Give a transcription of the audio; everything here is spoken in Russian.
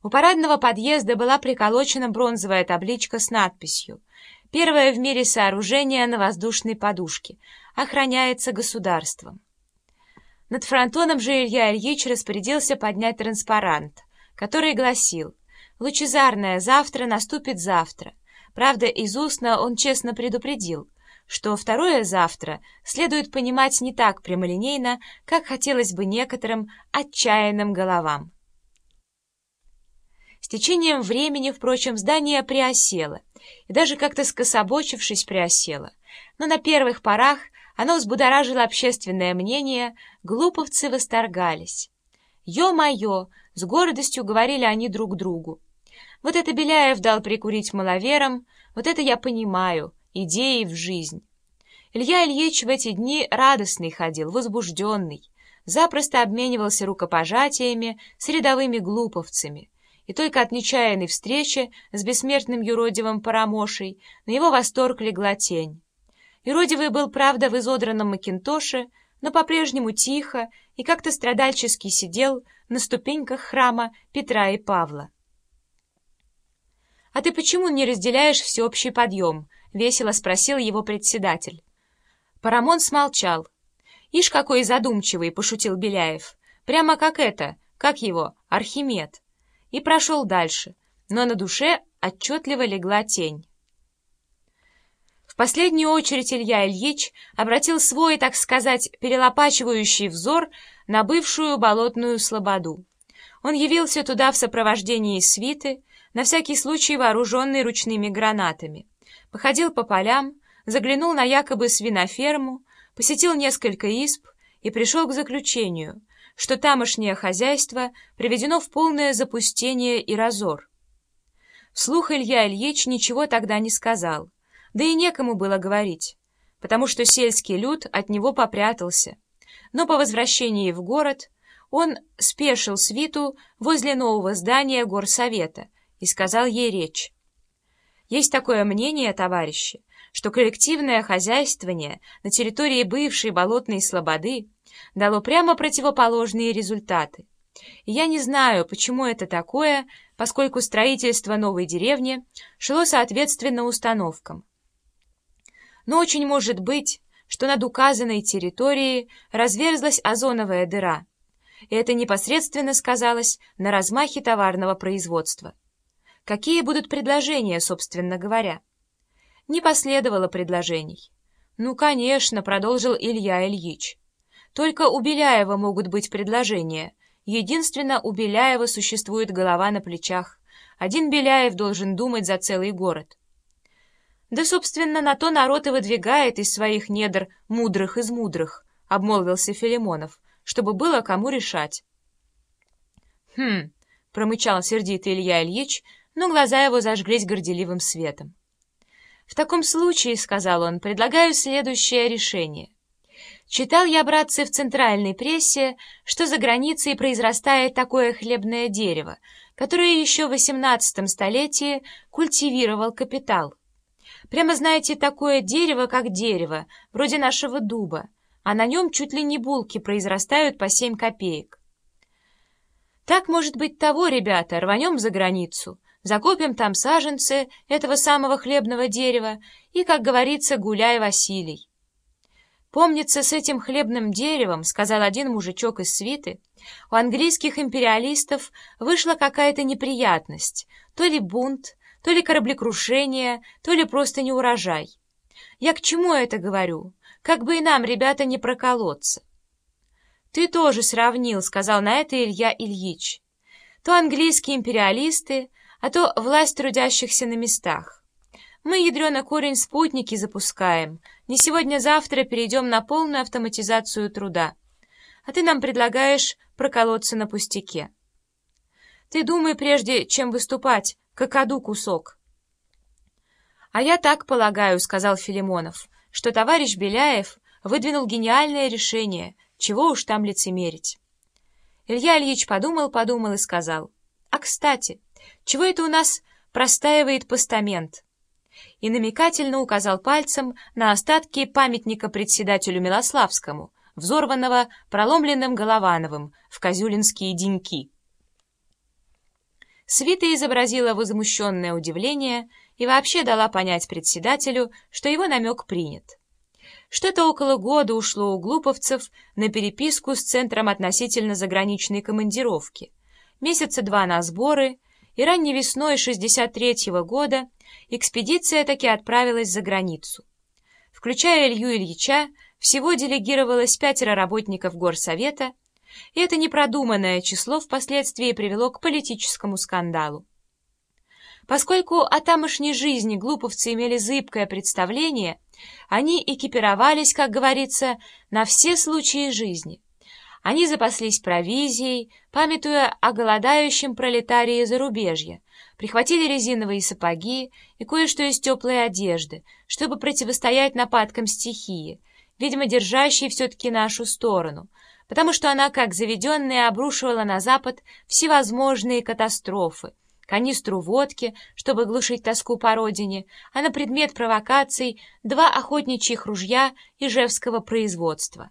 У парадного подъезда была приколочена бронзовая табличка с надписью «Первое в мире сооружение на воздушной подушке. Охраняется государством». Над фронтоном же Илья Ильич распорядился поднять транспарант, который гласил «Лучезарное завтра наступит завтра». Правда, из устно он честно предупредил, что второе «завтра» следует понимать не так прямолинейно, как хотелось бы некоторым отчаянным головам. С течением времени, впрочем, здание приосело, и даже как-то скособочившись приосело, но на первых порах оно взбудоражило общественное мнение, глуповцы восторгались. «Ё-моё!» — с гордостью говорили они друг другу. «Вот это Беляев дал прикурить маловерам, вот это я понимаю, идеи в жизнь». Илья Ильич в эти дни радостный ходил, возбужденный, запросто обменивался рукопожатиями с рядовыми глуповцами, и только от нечаянной встречи с бессмертным юродивым Парамошей на его восторг легла тень. Юродивый был, правда, в изодранном макинтоше, но по-прежнему тихо и как-то страдальчески сидел на ступеньках храма Петра и Павла. «А ты почему не разделяешь всеобщий подъем?» — весело спросил его председатель. Парамон смолчал. «Ишь, какой задумчивый!» — пошутил Беляев. «Прямо как это, как его, Архимед!» И прошел дальше, но на душе отчетливо легла тень последнюю очередь Илья Ильич обратил свой, так сказать, перелопачивающий взор на бывшую болотную слободу. Он явился туда в сопровождении свиты, на всякий случай вооруженный ручными гранатами, походил по полям, заглянул на якобы свиноферму, посетил несколько исп и пришел к заключению, что тамошнее хозяйство приведено в полное запустение и разор. Вслух Илья Ильич ничего тогда не сказал, да и некому было говорить, потому что сельский люд от него попрятался. Но по возвращении в город он спешил свиту возле нового здания горсовета и сказал ей речь. Есть такое мнение, товарищи, что коллективное хозяйствование на территории бывшей болотной слободы дало прямо противоположные результаты. И я не знаю, почему это такое, поскольку строительство новой деревни шло соответственно установкам. Но очень может быть, что над указанной территорией разверзлась озоновая дыра, и это непосредственно сказалось на размахе товарного производства. Какие будут предложения, собственно говоря? Не последовало предложений. «Ну, конечно», — продолжил Илья Ильич. «Только у Беляева могут быть предложения. Единственно, у Беляева существует голова на плечах. Один Беляев должен думать за целый город». Да, собственно, на то народ и выдвигает из своих недр мудрых из мудрых, — обмолвился Филимонов, — чтобы было кому решать. «Хм», — промычал сердитый Илья Ильич, но глаза его зажглись горделивым светом. «В таком случае, — сказал он, — предлагаю следующее решение. Читал я, братцы, в центральной прессе, что за границей произрастает такое хлебное дерево, которое еще в XVIII столетии культивировал капитал. Прямо, знаете, такое дерево, как дерево, вроде нашего дуба, а на нем чуть ли не булки произрастают по семь копеек. Так, может быть, того, ребята, рванем за границу, закопим там саженцы этого самого хлебного дерева и, как говорится, гуляй, Василий. Помнится, с этим хлебным деревом, сказал один мужичок из свиты, у английских империалистов вышла какая-то неприятность, то ли бунт, то ли кораблекрушение, то ли просто неурожай. Я к чему это говорю? Как бы и нам, ребята, не проколоться. «Ты тоже сравнил», — сказал на это Илья Ильич. «То английские империалисты, а то власть трудящихся на местах. Мы, ядрёно корень, спутники запускаем. Не сегодня-завтра перейдем на полную автоматизацию труда. А ты нам предлагаешь проколоться на пустяке. Ты думай, прежде чем выступать, какаду кусок. — А я так полагаю, — сказал Филимонов, — что товарищ Беляев выдвинул гениальное решение, чего уж там лицемерить. Илья Ильич подумал-подумал и сказал, — А, кстати, чего это у нас простаивает постамент? И намекательно указал пальцем на остатки памятника председателю Милославскому, взорванного проломленным Головановым в козюлинские деньки. Свита изобразила возмущенное удивление и вообще дала понять председателю, что его намек принят. Что-то около года ушло у глуповцев на переписку с Центром относительно заграничной командировки, месяца два на сборы, и ранней весной 63-го года экспедиция таки отправилась за границу. Включая Илью Ильича, всего делегировалось пятеро работников горсовета, и это непродуманное число впоследствии привело к политическому скандалу. Поскольку о тамошней жизни глуповцы имели зыбкое представление, они экипировались, как говорится, на все случаи жизни. Они запаслись провизией, памятуя о голодающем пролетарии зарубежья, прихватили резиновые сапоги и кое-что из теплой одежды, чтобы противостоять нападкам стихии, видимо, держащей все-таки нашу сторону, потому что она, как заведенная, обрушивала на Запад всевозможные катастрофы, канистру водки, чтобы глушить тоску по родине, а на предмет провокаций два охотничьих ружья ижевского производства.